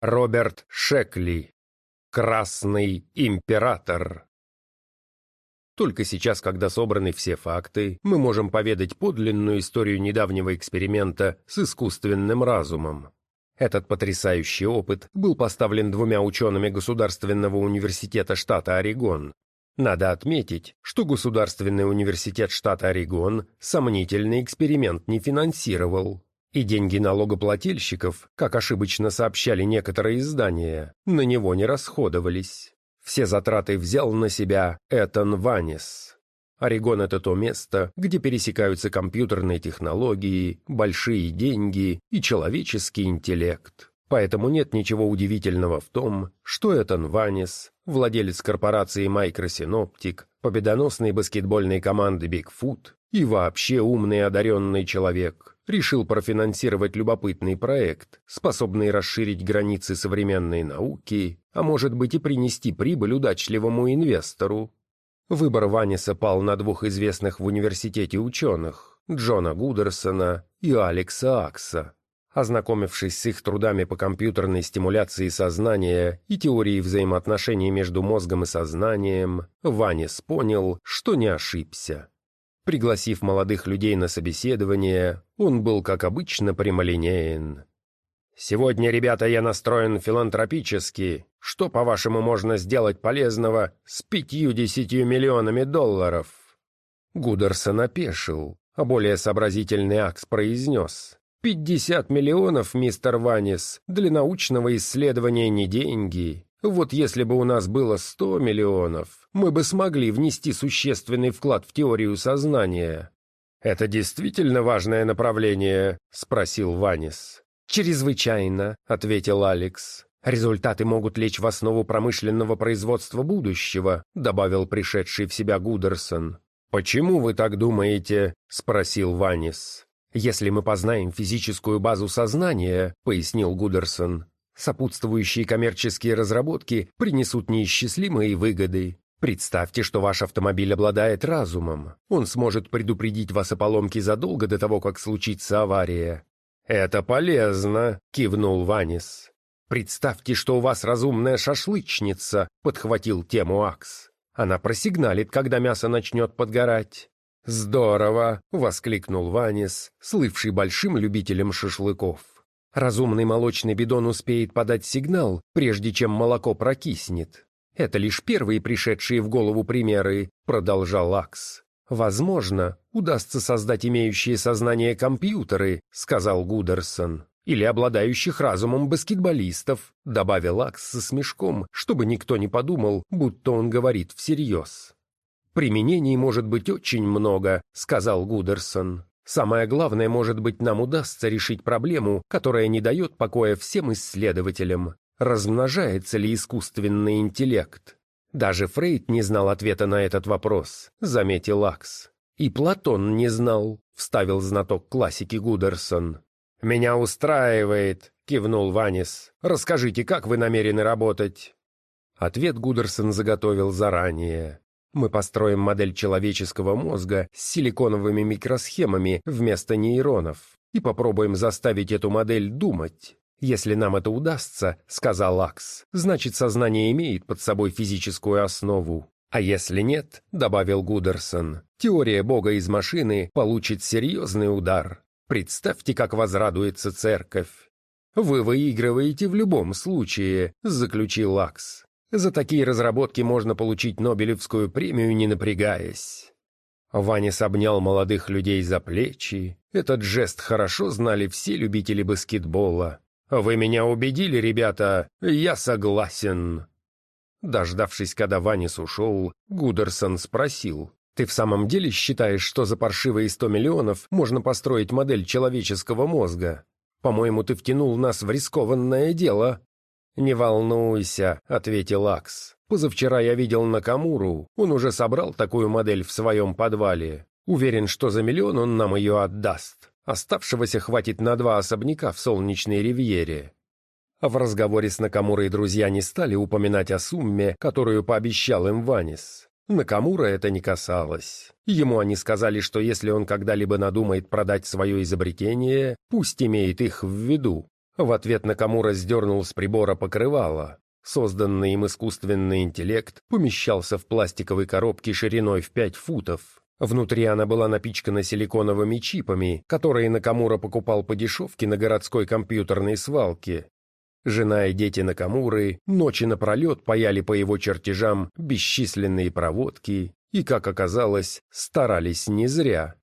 Роберт Шекли. Красный император. Только сейчас, когда собраны все факты, мы можем поведать подлинную историю недавнего эксперимента с искусственным разумом. Этот потрясающий опыт был поставлен двумя учеными Государственного университета штата Орегон. Надо отметить, что Государственный университет штата Орегон сомнительный эксперимент не финансировал, и деньги налогоплательщиков, как ошибочно сообщали некоторые издания, на него не расходовались. Все затраты взял на себя Этан Ванис. Орегон — это то место, где пересекаются компьютерные технологии, большие деньги и человеческий интеллект. Поэтому нет ничего удивительного в том, что Этан Ванис, владелец корпорации Microsynoptic, победоносной баскетбольной команды Bigfoot и вообще умный одаренный человек, решил профинансировать любопытный проект, способный расширить границы современной науки, а может быть и принести прибыль удачливому инвестору. Выбор Ваниса пал на двух известных в университете ученых – Джона Гудерсона и Алекса Акса. Ознакомившись с их трудами по компьютерной стимуляции сознания и теории взаимоотношений между мозгом и сознанием, Ванис понял, что не ошибся. Пригласив молодых людей на собеседование, он был, как обычно, прямолинеен. «Сегодня, ребята, я настроен филантропически. Что, по-вашему, можно сделать полезного с пятью-десятью миллионами долларов?» Гудерсон опешил, а более сообразительный Акс произнес. «Пятьдесят миллионов, мистер Ванис, для научного исследования не деньги. Вот если бы у нас было сто миллионов, мы бы смогли внести существенный вклад в теорию сознания. «Это действительно важное направление?» — спросил Ванис. «Чрезвычайно», — ответил Алекс. «Результаты могут лечь в основу промышленного производства будущего», — добавил пришедший в себя Гудерсон. «Почему вы так думаете?» — спросил Ванис. «Если мы познаем физическую базу сознания», — пояснил Гудерсон, Сопутствующие коммерческие разработки принесут неисчислимые выгоды. Представьте, что ваш автомобиль обладает разумом. Он сможет предупредить вас о поломке задолго до того, как случится авария. «Это полезно», — кивнул Ванис. «Представьте, что у вас разумная шашлычница», — подхватил тему Акс. «Она просигналит, когда мясо начнет подгорать». «Здорово!» — воскликнул Ванис, слывший большим любителем шашлыков. Разумный молочный бидон успеет подать сигнал, прежде чем молоко прокиснет. Это лишь первые пришедшие в голову примеры, продолжал Акс. Возможно, удастся создать имеющие сознание компьютеры, сказал Гудерсон. Или обладающих разумом баскетболистов, добавил Акс со смешком, чтобы никто не подумал, будто он говорит всерьез. «Применений может быть очень много», — сказал Гудерсон. Самое главное, может быть, нам удастся решить проблему, которая не дает покоя всем исследователям. Размножается ли искусственный интеллект? Даже Фрейд не знал ответа на этот вопрос, заметил Акс. И Платон не знал, вставил знаток классики Гудерсон. «Меня устраивает», — кивнул Ванис. «Расскажите, как вы намерены работать?» Ответ Гудерсон заготовил заранее. Мы построим модель человеческого мозга с силиконовыми микросхемами вместо нейронов и попробуем заставить эту модель думать. Если нам это удастся, сказал Акс, значит сознание имеет под собой физическую основу. А если нет, добавил Гудерсон, теория Бога из машины получит серьезный удар. Представьте, как возрадуется церковь. «Вы выигрываете в любом случае», — заключил Акс. За такие разработки можно получить Нобелевскую премию, не напрягаясь. Ванис обнял молодых людей за плечи. Этот жест хорошо знали все любители баскетбола. «Вы меня убедили, ребята, я согласен». Дождавшись, когда Ванис ушел, Гудерсон спросил, «Ты в самом деле считаешь, что за паршивые сто миллионов можно построить модель человеческого мозга? По-моему, ты втянул нас в рискованное дело». «Не волнуйся», — ответил Акс. «Позавчера я видел Накамуру. Он уже собрал такую модель в своем подвале. Уверен, что за миллион он нам ее отдаст. Оставшегося хватит на два особняка в солнечной ривьере». В разговоре с Накамурой друзья не стали упоминать о сумме, которую пообещал им Ванис. Накамура это не касалось. Ему они сказали, что если он когда-либо надумает продать свое изобретение, пусть имеет их в виду. В ответ Накамура сдернул с прибора покрывало. Созданный им искусственный интеллект помещался в пластиковой коробке шириной в 5 футов. Внутри она была напичкана силиконовыми чипами, которые Накамура покупал по дешевке на городской компьютерной свалке. Жена и дети Накамуры ночи напролет паяли по его чертежам бесчисленные проводки и, как оказалось, старались не зря.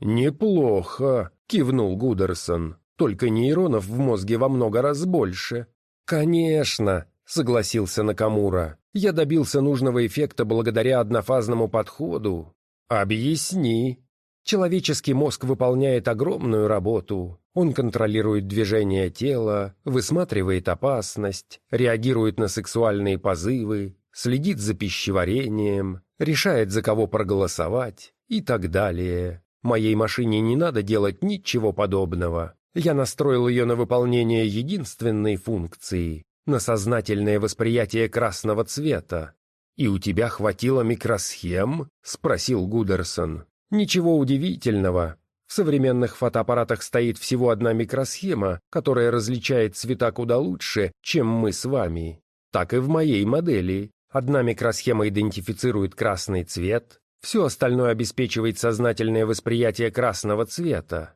«Неплохо», — кивнул Гудерсон, — «только нейронов в мозге во много раз больше». «Конечно», — согласился Накамура, — «я добился нужного эффекта благодаря однофазному подходу». «Объясни». Человеческий мозг выполняет огромную работу. Он контролирует движение тела, высматривает опасность, реагирует на сексуальные позывы, следит за пищеварением, решает, за кого проголосовать и так далее. Моей машине не надо делать ничего подобного. Я настроил ее на выполнение единственной функции – на сознательное восприятие красного цвета. «И у тебя хватило микросхем?» – спросил Гудерсон. «Ничего удивительного. В современных фотоаппаратах стоит всего одна микросхема, которая различает цвета куда лучше, чем мы с вами. Так и в моей модели. Одна микросхема идентифицирует красный цвет, все остальное обеспечивает сознательное восприятие красного цвета.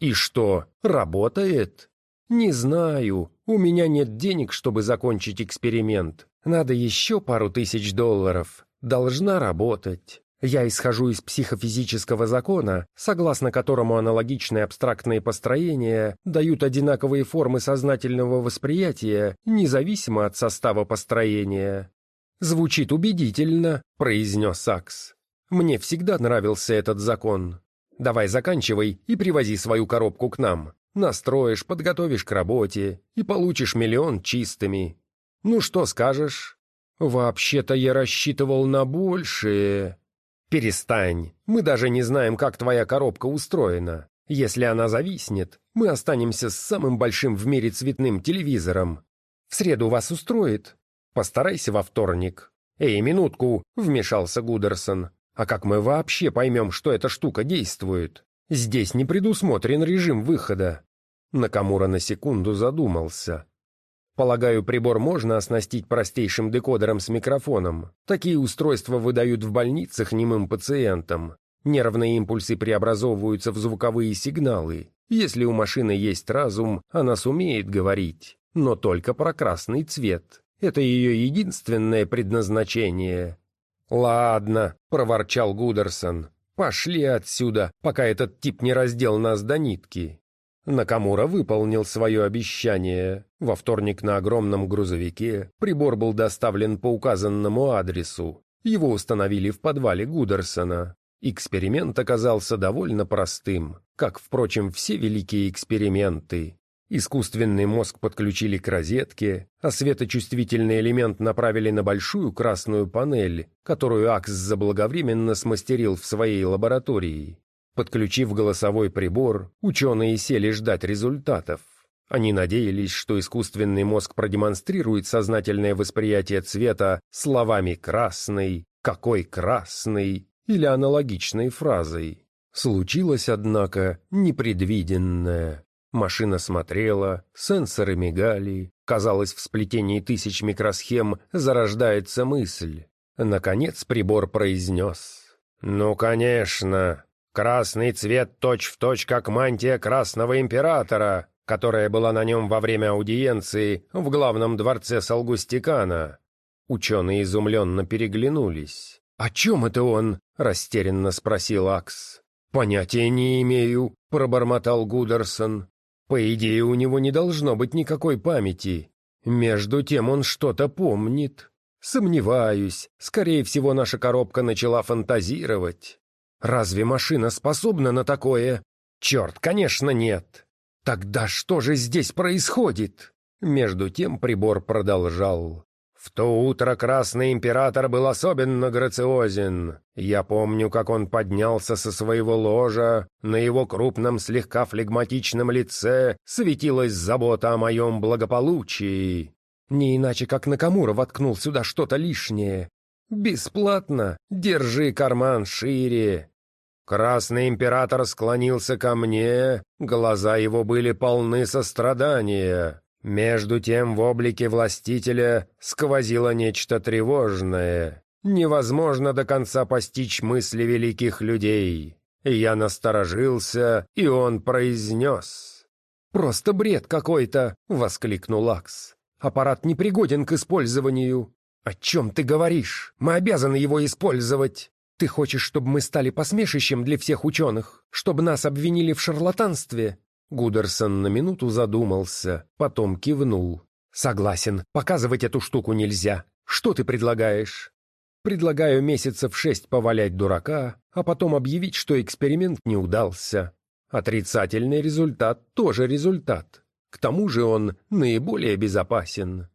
И что, работает? Не знаю. У меня нет денег, чтобы закончить эксперимент. Надо еще пару тысяч долларов. Должна работать. Я исхожу из психофизического закона, согласно которому аналогичные абстрактные построения дают одинаковые формы сознательного восприятия, независимо от состава построения. «Звучит убедительно», — произнес Сакс. Мне всегда нравился этот закон. Давай заканчивай и привози свою коробку к нам. Настроишь, подготовишь к работе и получишь миллион чистыми. Ну что скажешь? Вообще-то я рассчитывал на большее. Перестань. Мы даже не знаем, как твоя коробка устроена. Если она зависнет, мы останемся с самым большим в мире цветным телевизором. В среду вас устроит? Постарайся во вторник. «Эй, минутку!» — вмешался Гудерсон. А как мы вообще поймем, что эта штука действует? Здесь не предусмотрен режим выхода. Накамура на секунду задумался. Полагаю, прибор можно оснастить простейшим декодером с микрофоном. Такие устройства выдают в больницах немым пациентам. Нервные импульсы преобразовываются в звуковые сигналы. Если у машины есть разум, она сумеет говорить. Но только про красный цвет. Это ее единственное предназначение. «Ладно», — проворчал Гудерсон. «Пошли отсюда, пока этот тип не раздел нас до нитки». Накамура выполнил свое обещание. Во вторник на огромном грузовике прибор был доставлен по указанному адресу. Его установили в подвале Гудерсона. Эксперимент оказался довольно простым, как, впрочем, все великие эксперименты. Искусственный мозг подключили к розетке, а светочувствительный элемент направили на большую красную панель, которую Акс заблаговременно смастерил в своей лаборатории. Подключив голосовой прибор, ученые сели ждать результатов. Они надеялись, что искусственный мозг продемонстрирует сознательное восприятие цвета словами «красный», «какой красный» или аналогичной фразой. Случилось, однако, непредвиденное. Машина смотрела, сенсоры мигали. Казалось, в сплетении тысяч микросхем зарождается мысль. Наконец прибор произнес. «Ну, конечно. Красный цвет точь-в-точь, точь, как мантия Красного Императора, которая была на нем во время аудиенции в главном дворце Салгустикана». Ученые изумленно переглянулись. «О чем это он?» — растерянно спросил Акс. «Понятия не имею», — пробормотал Гудерсон. По идее, у него не должно быть никакой памяти. Между тем он что-то помнит. Сомневаюсь, скорее всего, наша коробка начала фантазировать. Разве машина способна на такое? Черт, конечно, нет. Тогда что же здесь происходит? Между тем прибор продолжал. В то утро Красный Император был особенно грациозен. Я помню, как он поднялся со своего ложа, на его крупном слегка флегматичном лице светилась забота о моем благополучии. Не иначе, как Накамура воткнул сюда что-то лишнее. «Бесплатно! Держи карман шире!» Красный император склонился ко мне, глаза его были полны сострадания. Между тем в облике властителя сквозило нечто тревожное. Невозможно до конца постичь мысли великих людей. Я насторожился, и он произнес. «Просто бред какой-то!» — воскликнул Акс. «Аппарат непригоден к использованию». «О чем ты говоришь? Мы обязаны его использовать!» «Ты хочешь, чтобы мы стали посмешищем для всех ученых? Чтобы нас обвинили в шарлатанстве?» Гудерсон на минуту задумался, потом кивнул. «Согласен, показывать эту штуку нельзя. Что ты предлагаешь?» «Предлагаю месяцев шесть повалять дурака, а потом объявить, что эксперимент не удался. Отрицательный результат тоже результат. К тому же он наиболее безопасен».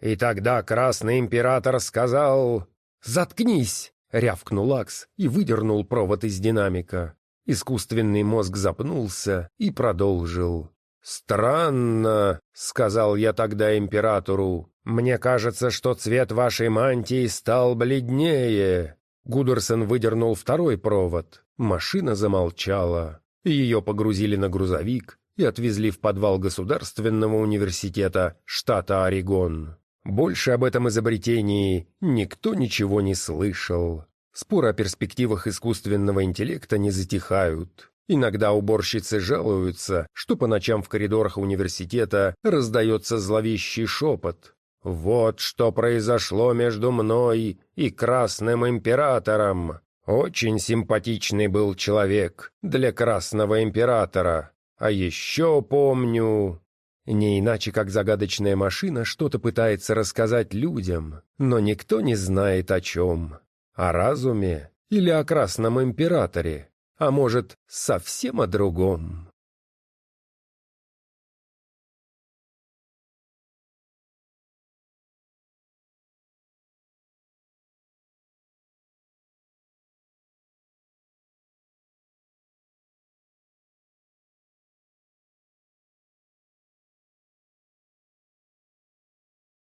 И тогда Красный Император сказал «Заткнись!» — рявкнул Акс и выдернул провод из динамика. Искусственный мозг запнулся и продолжил. «Странно», — сказал я тогда императору. «Мне кажется, что цвет вашей мантии стал бледнее». Гудерсон выдернул второй провод. Машина замолчала. Ее погрузили на грузовик и отвезли в подвал Государственного университета штата Орегон. Больше об этом изобретении никто ничего не слышал. Споры о перспективах искусственного интеллекта не затихают. Иногда уборщицы жалуются, что по ночам в коридорах университета раздается зловещий шепот. «Вот что произошло между мной и Красным Императором. Очень симпатичный был человек для Красного Императора. А еще помню...» Не иначе, как загадочная машина что-то пытается рассказать людям, но никто не знает о чем. О разуме или о красном императоре, а может, совсем о другом.